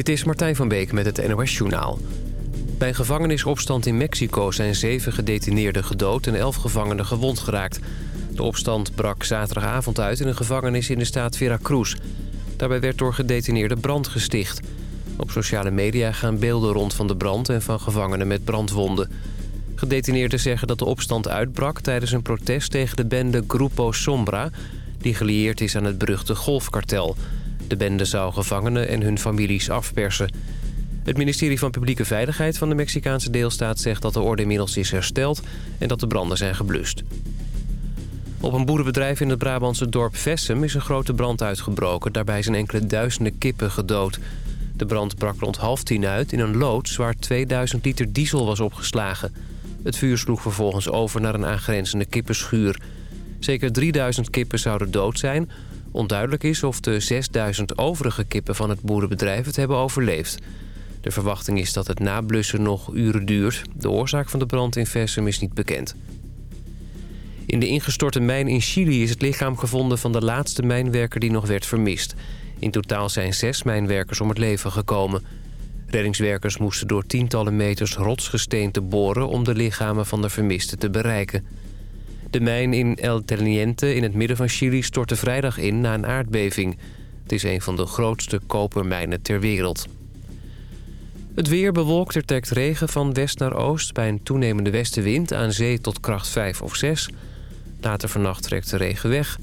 Dit is Martijn van Beek met het NOS-journaal. Bij een gevangenisopstand in Mexico zijn zeven gedetineerden gedood... en elf gevangenen gewond geraakt. De opstand brak zaterdagavond uit in een gevangenis in de staat Veracruz. Daarbij werd door gedetineerden brand gesticht. Op sociale media gaan beelden rond van de brand... en van gevangenen met brandwonden. Gedetineerden zeggen dat de opstand uitbrak... tijdens een protest tegen de bende Grupo Sombra... die gelieerd is aan het beruchte golfkartel... De bende zou gevangenen en hun families afpersen. Het ministerie van Publieke Veiligheid van de Mexicaanse deelstaat zegt dat de orde inmiddels is hersteld en dat de branden zijn geblust. Op een boerenbedrijf in het Brabantse dorp Vessem is een grote brand uitgebroken. Daarbij zijn enkele duizenden kippen gedood. De brand brak rond half tien uit in een loods waar 2000 liter diesel was opgeslagen. Het vuur sloeg vervolgens over naar een aangrenzende kippenschuur. Zeker 3000 kippen zouden dood zijn... Onduidelijk is of de 6000 overige kippen van het boerenbedrijf het hebben overleefd. De verwachting is dat het nablussen nog uren duurt. De oorzaak van de brand in Vessem is niet bekend. In de ingestorte mijn in Chili is het lichaam gevonden van de laatste mijnwerker die nog werd vermist. In totaal zijn zes mijnwerkers om het leven gekomen. Reddingswerkers moesten door tientallen meters rotsgesteente boren... om de lichamen van de vermisten te bereiken. De mijn in El Teniente in het midden van Chili stortte vrijdag in na een aardbeving. Het is een van de grootste kopermijnen ter wereld. Het weer bewolkt, er trekt regen van west naar oost... bij een toenemende westenwind aan zee tot kracht 5 of 6. Later vannacht trekt de regen weg.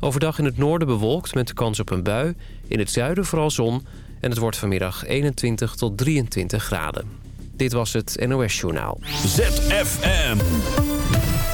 Overdag in het noorden bewolkt met kans op een bui. In het zuiden vooral zon. En het wordt vanmiddag 21 tot 23 graden. Dit was het NOS Journaal. ZFM.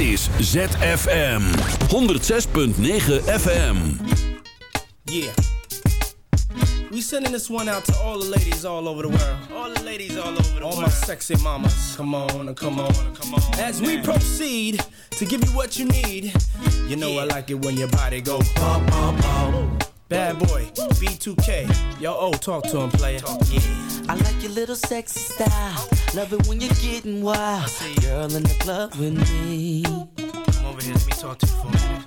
Is ZFM 106.9 FM. Yeah. We sending this one out to all the ladies all over the world. All the ladies all over the all world. All my sexy mamas. Come on, come on, come on. As we proceed to give you what you need, you know I like it when your body go pump, pump, pump. Bad boy, B2K. Yo, oh, talk to him, player. yeah. I like your little sexy style. Love it when you're getting wild. Girl in the club with me. Come over here, let me talk to you for a minute.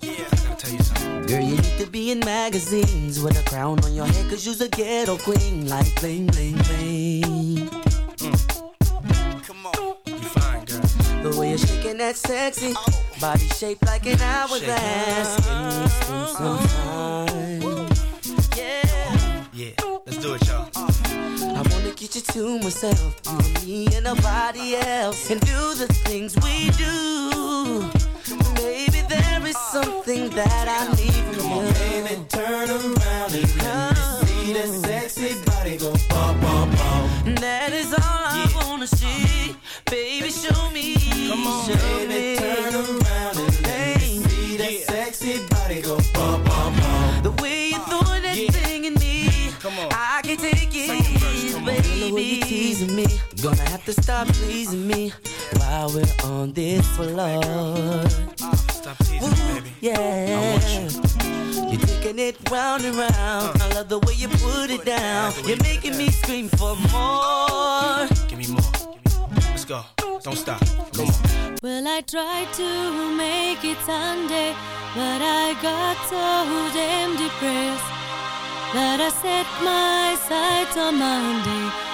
Yeah, I gotta tell you something. Girl, you need to be in magazines with a crown on your head, cause you's a ghetto queen. Like bling, bling, bling. Mm. Come on. You fine, girl. The way you're shaking that sexy body shaped like an hourglass. Can we spend some time? Yeah. Yeah, do it, y'all. I wanna get you to myself, you and me and nobody else, and do the things we do. Maybe there is something that I need from you. Baby, turn around and let me see that sexy body go bum, bum, bum. That is all I wanna see. Baby, show me. Come on, show baby, me. turn around and let me see that sexy body go bum. Come on. baby. The you teasing me, gonna have to stop pleasing me while we're on this floor. Stop teasing me, baby. Yeah. I want You're taking it round and round. Uh. I love the way you put it down. You're you put it making me scream for more. Give me more. Let's go. Don't stop. Come on. Well, I tried to make it Sunday, but I got so damn depressed that I set my sights on Monday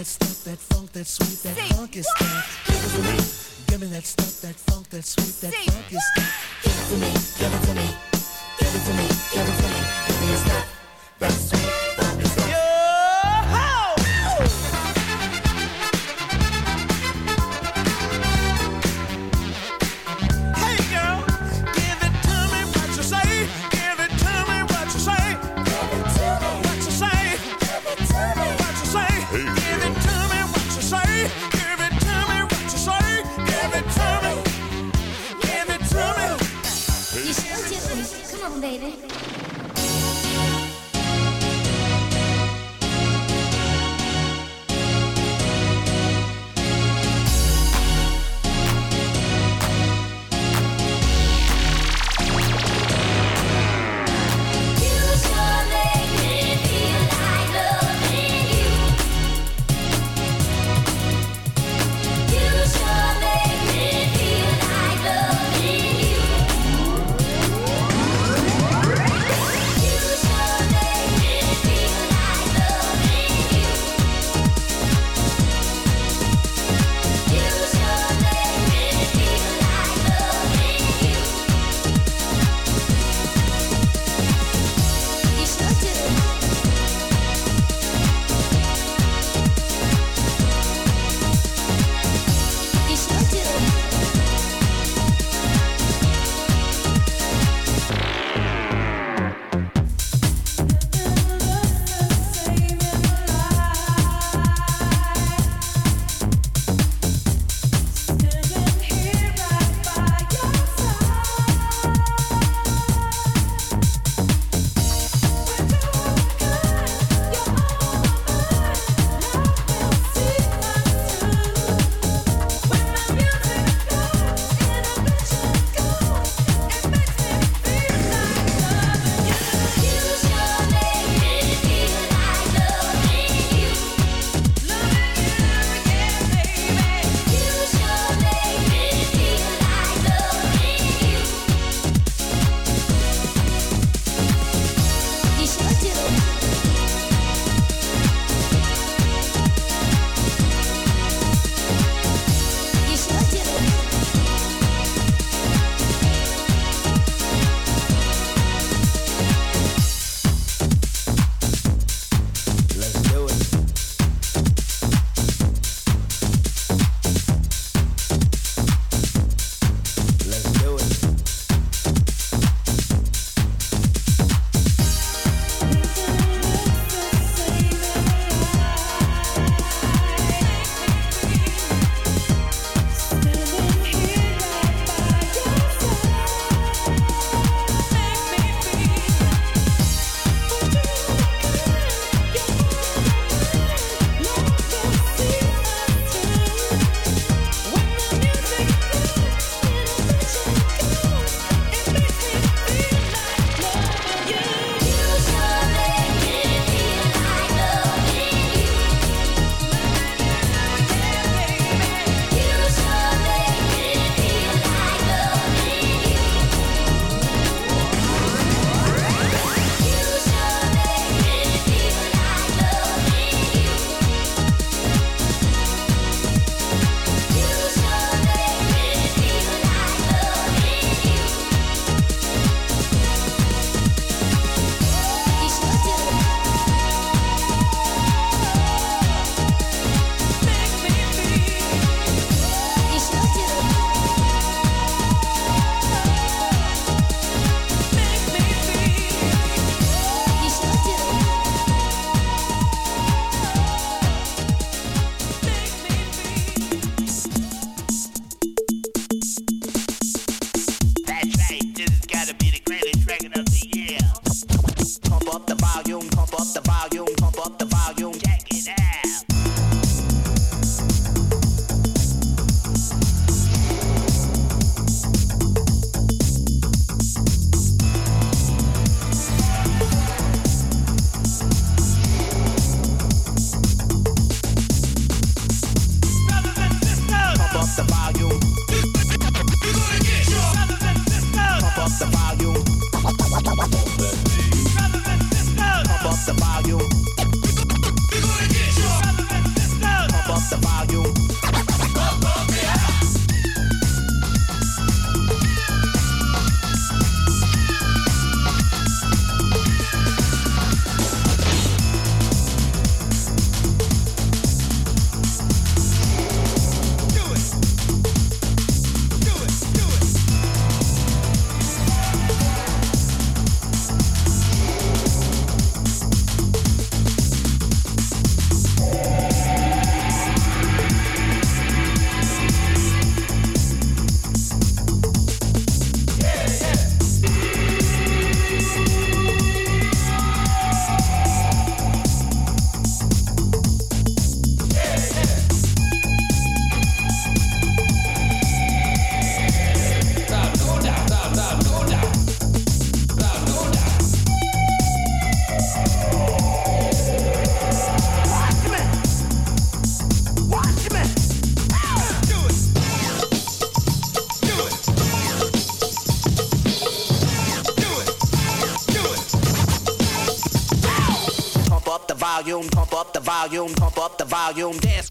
That funk, that sweet, that funky stuff. Give it to me. Give me that stuff, that funk, that sweet, that funky stuff. Give it to me, give it to me. Give it to me, give it to me. Give me your stuff, that volume, dance,